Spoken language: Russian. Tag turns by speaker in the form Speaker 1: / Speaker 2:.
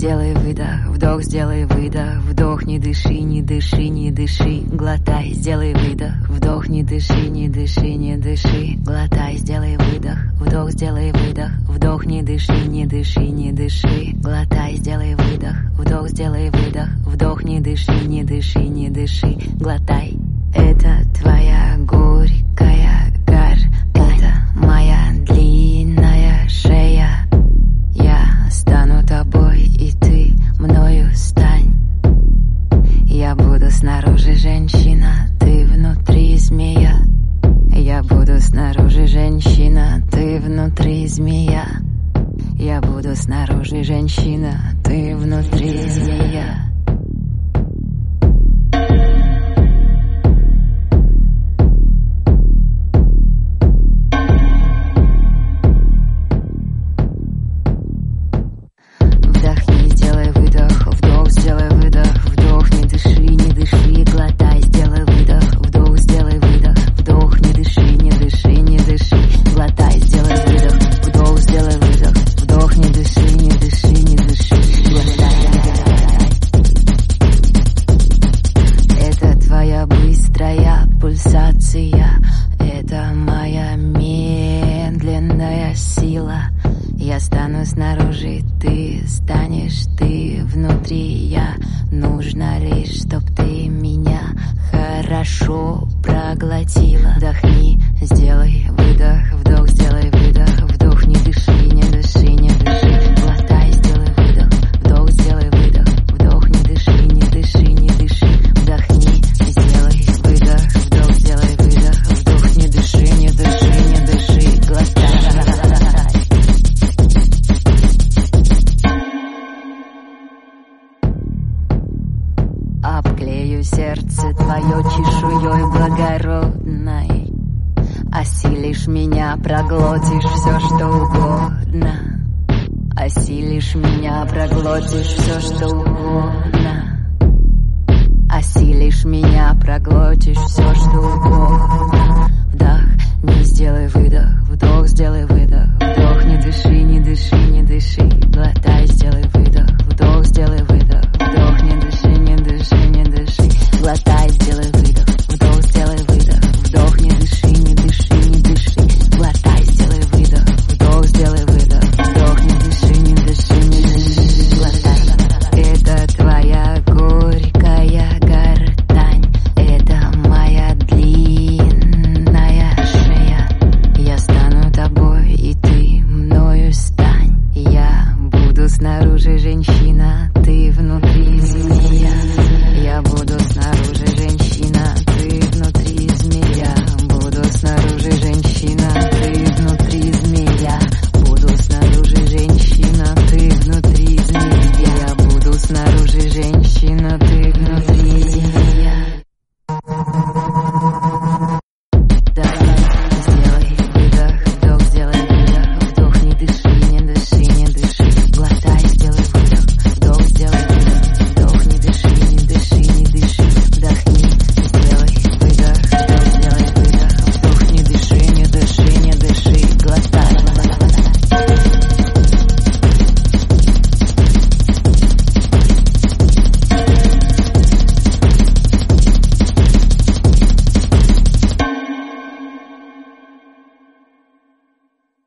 Speaker 1: сделай выдох, вдох, сделай выдох, вдох, не дыши, не дыши, не дыши, глотай, сделай выдох, вдох, не дыши, не дыши, не дыши, глотай, сделай выдох, вдох, сделай выдох, вдох, не дыши, не дыши, не дыши, глотай, сделай выдох, вдох, сделай выдох, вдох, не дыши, не дыши, не дыши, глотай. Это Я буду снаружи женщина, ты внутри змея. Снаружи, ты станешь ты внутри я. Нужно лишь, чтоб ты меня хорошо проглотила. Вдохни, сделай выдох, вдох, Сердце твое чешуей благородной. Осилишь меня, проглотишь все, что угодно. Осилишь меня, проглотишь все, что угодно. Осилишь меня, проглотишь все, что угодно. Вдох,